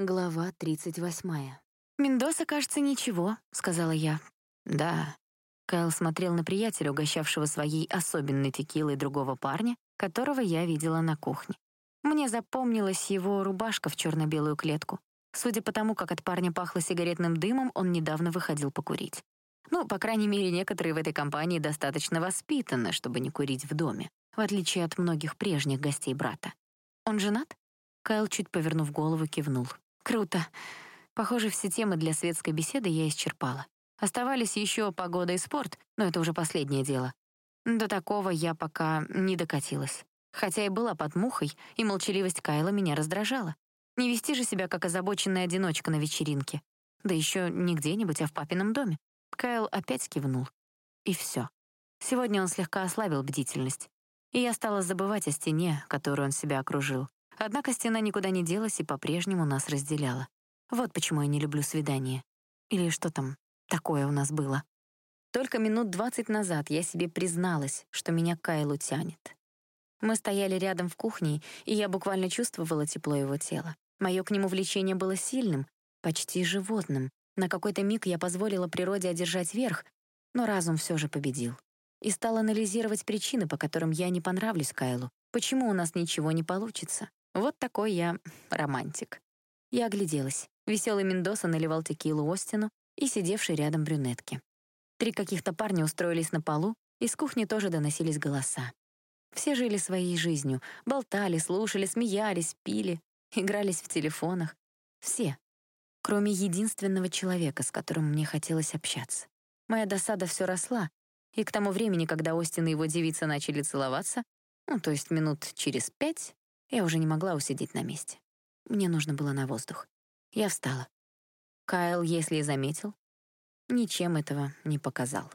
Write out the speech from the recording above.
Глава 38. «Мендоса, кажется, ничего», — сказала я. «Да». Кайл смотрел на приятеля, угощавшего своей особенной текилой другого парня, которого я видела на кухне. Мне запомнилась его рубашка в черно-белую клетку. Судя по тому, как от парня пахло сигаретным дымом, он недавно выходил покурить. Ну, по крайней мере, некоторые в этой компании достаточно воспитаны, чтобы не курить в доме, в отличие от многих прежних гостей брата. «Он женат?» Кайл, чуть повернув голову, кивнул. Круто. Похоже, все темы для светской беседы я исчерпала. Оставались еще погода и спорт, но это уже последнее дело. До такого я пока не докатилась. Хотя и была под мухой, и молчаливость Кайла меня раздражала. Не вести же себя как озабоченная одиночка на вечеринке. Да еще не где-нибудь, а в папином доме. Кайл опять кивнул. И все. Сегодня он слегка ослабил бдительность. И я стала забывать о стене, которую он себя окружил. Однако стена никуда не делась и по-прежнему нас разделяла. Вот почему я не люблю свидания. Или что там такое у нас было. Только минут двадцать назад я себе призналась, что меня Кайлу тянет. Мы стояли рядом в кухне, и я буквально чувствовала тепло его тела. Мое к нему влечение было сильным, почти животным. На какой-то миг я позволила природе одержать верх, но разум все же победил. И стал анализировать причины, по которым я не понравлюсь Кайлу, почему у нас ничего не получится. Вот такой я романтик. Я огляделась. Веселый Мендоса наливал текилу Остину и сидевший рядом брюнетки. Три каких-то парня устроились на полу, из кухни тоже доносились голоса. Все жили своей жизнью, болтали, слушали, смеялись, пили, игрались в телефонах. Все, кроме единственного человека, с которым мне хотелось общаться. Моя досада все росла, и к тому времени, когда Остин и его девица начали целоваться, ну, то есть минут через пять, я уже не могла усидеть на месте. Мне нужно было на воздух. Я встала. Кайл, если и заметил, ничем этого не показал.